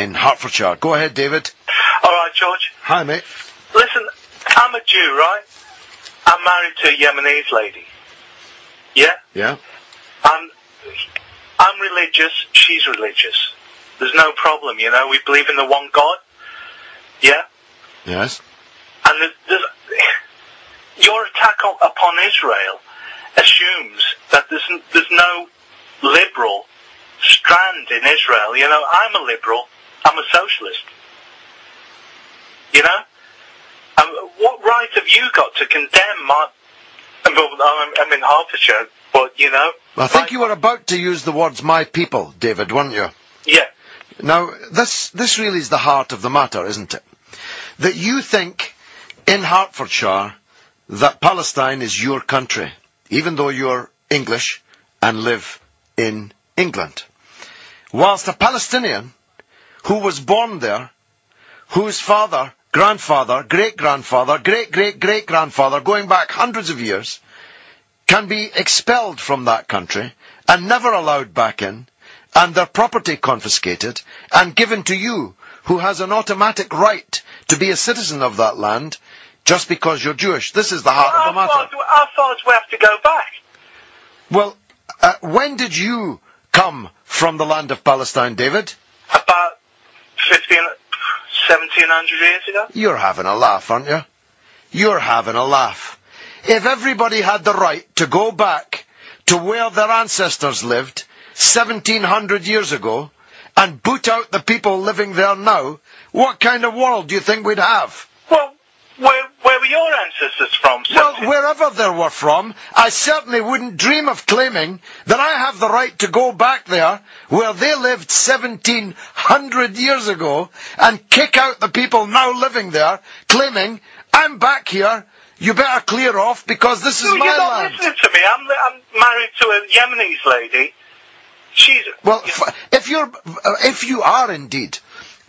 in Hertfordshire. Go ahead, David. All right, George. Hi, mate. Listen, I'm a Jew, right? I'm married to a Yemenese lady. Yeah? Yeah? I'm, I'm religious, she's religious. There's no problem, you know, we believe in the one God. Yeah? Yes? And there's, there's, your attack upon Israel assumes that there's, there's no liberal strand in Israel. You know, I'm a liberal. I'm a socialist. You know? Um, what right have you got to condemn my... I'm, I'm I'm in Hertfordshire, but, you know... I think my- you were about to use the words my people, David, weren't you? Yeah. Now, this, this really is the heart of the matter, isn't it? That you think in Hertfordshire that Palestine is your country, even though you're English and live in England. Whilst a Palestinian who was born there, whose father, grandfather, great-grandfather, great-great-great-grandfather, going back hundreds of years, can be expelled from that country and never allowed back in, and their property confiscated and given to you, who has an automatic right to be a citizen of that land just because you're Jewish. This is the heart how, of the matter. far how far do we have to go back? Well, uh, when did you come from the land of Palestine, David? About 15, 1700 years ago? You're having a laugh, aren't you? You're having a laugh. If everybody had the right to go back to where their ancestors lived 1700 years ago and boot out the people living there now, what kind of world do you think we'd have? Well, where, where were your ancestors from? Well, 17 wherever they were from, I certainly wouldn't dream of claiming that I have the right to go back there where they lived 1700 years ago and kick out the people now living there claiming, I'm back here, you better clear off because this is No, my you're not land. listening to me. I'm, I'm married to a Yemenese lady. She's Well, f- if you're, if you are indeed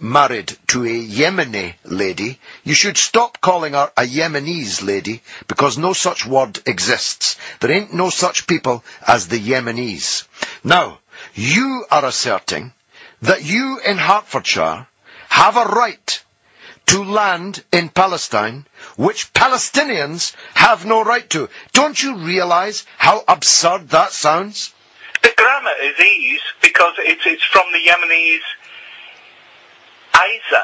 married to a Yemeni lady, you should stop calling her a Yemenese lady because no such word exists. There ain't no such people as the Yemenis. Now, you are asserting that you in Hertfordshire have a right to land in Palestine, which Palestinians have no right to. Don't you realise how absurd that sounds? the grammar is ease because it's it's from the Yemenese Isa.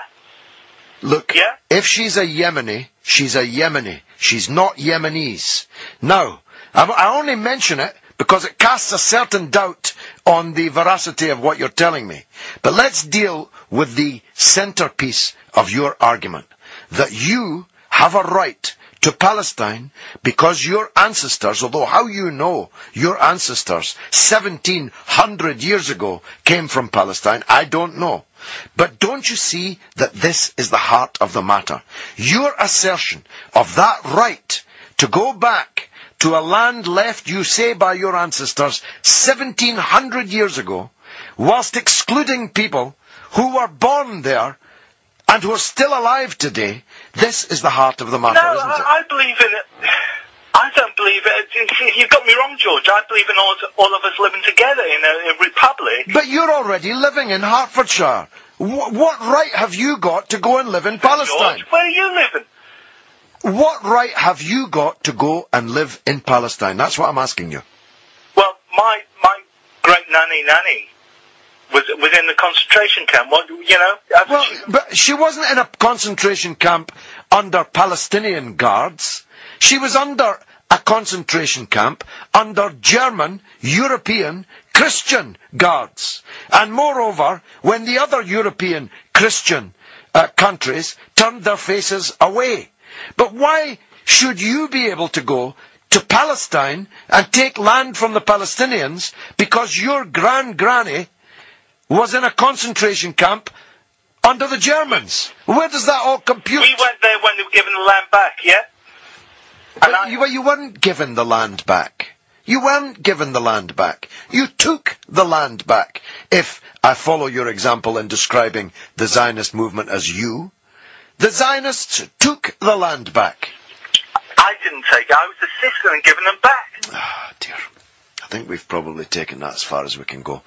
Look, Yeah? if she's a Yemeni, she's a Yemeni. She's not Yemenis. Now, I, I only mention it because it casts a certain doubt on the veracity of what you're telling me. But let's deal with the centerpiece of your argument. That you have a right to Palestine because your ancestors, although how you know your ancestors 1700 years ago came from Palestine, I don't know. But don't you see that this is the heart of the matter? Your assertion of that right to go back to a land left, you say, by your ancestors 1700 years ago, whilst excluding people who were born there and who are still alive today, this is the heart of the matter, No, isn't it? I, I believe in it. I don't believe it. You- You've got me wrong, George. I believe in all, all of us living together in a, a republic. But you're already living in Hertfordshire. Wh- what right have you got to go and live in Palestine? George, where are you living? What right have you got to go and live in Palestine? That's what I'm asking you. Well, my my great nanny nanny was was the concentration camp. What you know? Well, chi- but she wasn't in a concentration camp under Palestinian guards. She was under a concentration camp under German, European, Christian guards. And moreover, when the other European Christian uh, countries turned their faces away. But why should you be able to go to Palestine and take land from the Palestinians because your grand granny was in a concentration camp under the Germans. Where does that all compute? we went there when they were given the land back. Yeah. But I- you, you weren't given the land back. You weren't given the land back. You took the land back. If I follow your example in describing the Zionist movement as you, the Zionists took the land back. I didn't take it. I was assisting and giving them back. Ah, dear. I think we've probably taken that as far as we can go.